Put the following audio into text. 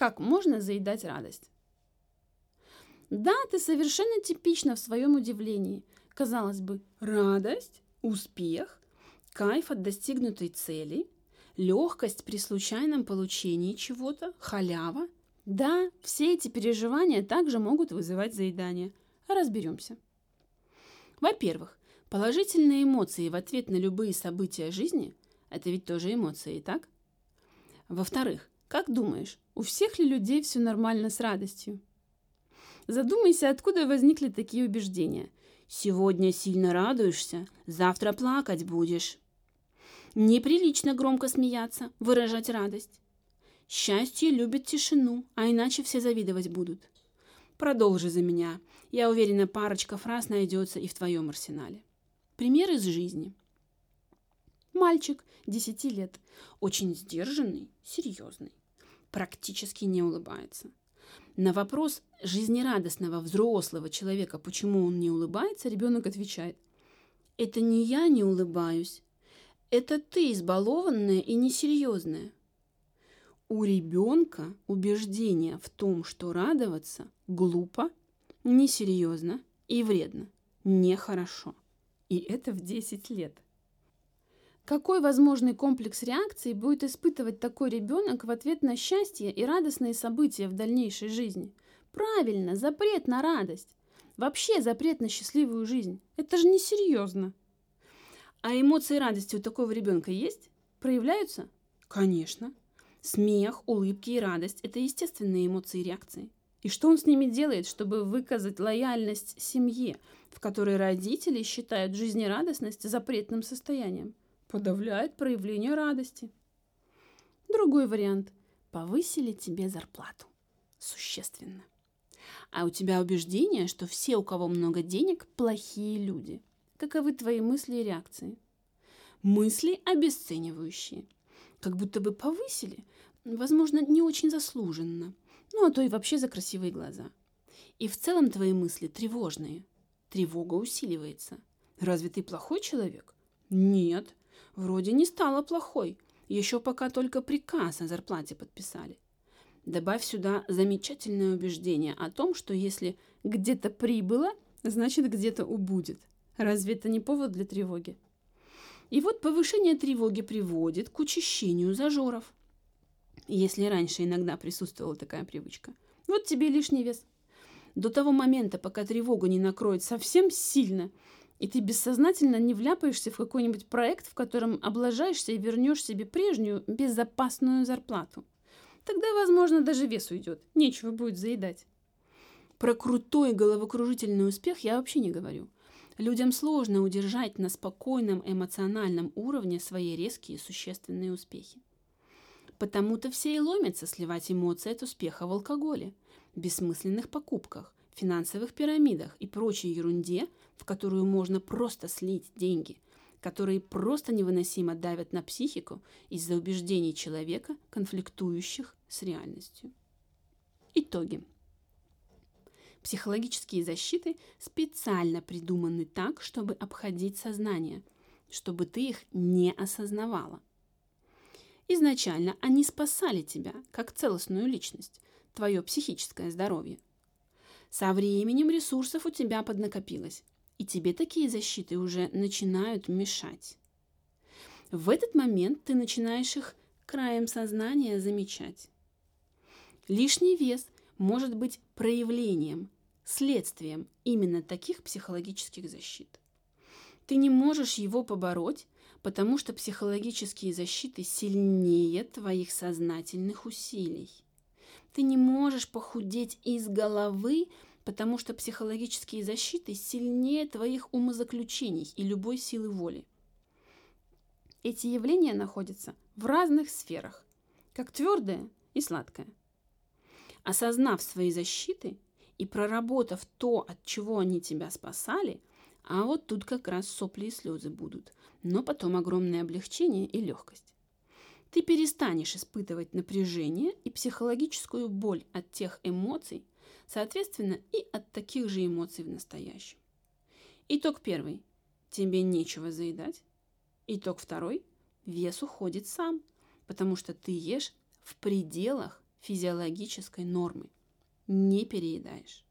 Как можно заедать радость? Да, ты совершенно типична в своем удивлении. Казалось бы, радость, успех, кайф от достигнутой цели, легкость при случайном получении чего-то, халява. Да, все эти переживания также могут вызывать заедание. Разберемся. Во-первых, положительные эмоции в ответ на любые события жизни – это ведь тоже эмоции, так? Во-вторых, как думаешь, у всех ли людей все нормально с радостью? Задумайся, откуда возникли такие убеждения. Сегодня сильно радуешься, завтра плакать будешь. Неприлично громко смеяться, выражать радость. Счастье любит тишину, а иначе все завидовать будут. Продолжи за меня. Я уверена, парочка фраз найдется и в твоем арсенале. Пример из жизни. Мальчик, 10 лет, очень сдержанный, серьезный практически не улыбается. На вопрос жизнерадостного взрослого человека, почему он не улыбается, ребенок отвечает, это не я не улыбаюсь, это ты избалованная и несерьезная. У ребенка убеждение в том, что радоваться глупо, несерьезно и вредно, нехорошо. И это в 10 лет – какой возможный комплекс реакций будет испытывать такой ребенок в ответ на счастье и радостные события в дальнейшей жизни? Правильно, запрет на радость. Вообще запрет на счастливую жизнь. Это же несерьезно. А эмоции радости у такого ребенка есть? Проявляются? Конечно. Смех, улыбки и радость – это естественные эмоции и реакции. И что он с ними делает, чтобы выказать лояльность семье, в которой родители считают жизнерадостность запретным состоянием? Подавляет проявление радости. Другой вариант. Повысили тебе зарплату. Существенно. А у тебя убеждение, что все, у кого много денег, плохие люди. Каковы твои мысли и реакции? Мысли обесценивающие. Как будто бы повысили, возможно, не очень заслуженно. Ну, а то и вообще за красивые глаза. И в целом твои мысли тревожные. Тревога усиливается. Разве ты плохой человек? Нет, Вроде не стала плохой, еще пока только приказ о зарплате подписали. Добавь сюда замечательное убеждение о том, что если где-то прибыло, значит где-то убудет. Разве это не повод для тревоги? И вот повышение тревоги приводит к учащению зажоров. Если раньше иногда присутствовала такая привычка. Вот тебе лишний вес. До того момента, пока тревога не накроет совсем сильно, и ты бессознательно не вляпаешься в какой-нибудь проект, в котором облажаешься и вернешь себе прежнюю безопасную зарплату. Тогда, возможно, даже вес уйдет, нечего будет заедать. Про крутой головокружительный успех я вообще не говорю. Людям сложно удержать на спокойном эмоциональном уровне свои резкие существенные успехи. Потому-то все и ломятся сливать эмоции от успеха в алкоголе, бессмысленных покупках, финансовых пирамидах и прочей ерунде, в которую можно просто слить деньги, которые просто невыносимо давят на психику из-за убеждений человека, конфликтующих с реальностью. Итоги. Психологические защиты специально придуманы так, чтобы обходить сознание, чтобы ты их не осознавала. Изначально они спасали тебя как целостную личность, твое психическое здоровье – со временем ресурсов у тебя поднакопилось, и тебе такие защиты уже начинают мешать. В этот момент ты начинаешь их краем сознания замечать. Лишний вес может быть проявлением, следствием именно таких психологических защит. Ты не можешь его побороть, потому что психологические защиты сильнее твоих сознательных усилий. Ты не можешь похудеть из головы, потому что психологические защиты сильнее твоих умозаключений и любой силы воли. Эти явления находятся в разных сферах, как твердое и сладкое. Осознав свои защиты и проработав то, от чего они тебя спасали, а вот тут как раз сопли и слезы будут, но потом огромное облегчение и легкость ты перестанешь испытывать напряжение и психологическую боль от тех эмоций, соответственно, и от таких же эмоций в настоящем. Итог первый. Тебе нечего заедать. Итог второй. Вес уходит сам, потому что ты ешь в пределах физиологической нормы. Не переедаешь.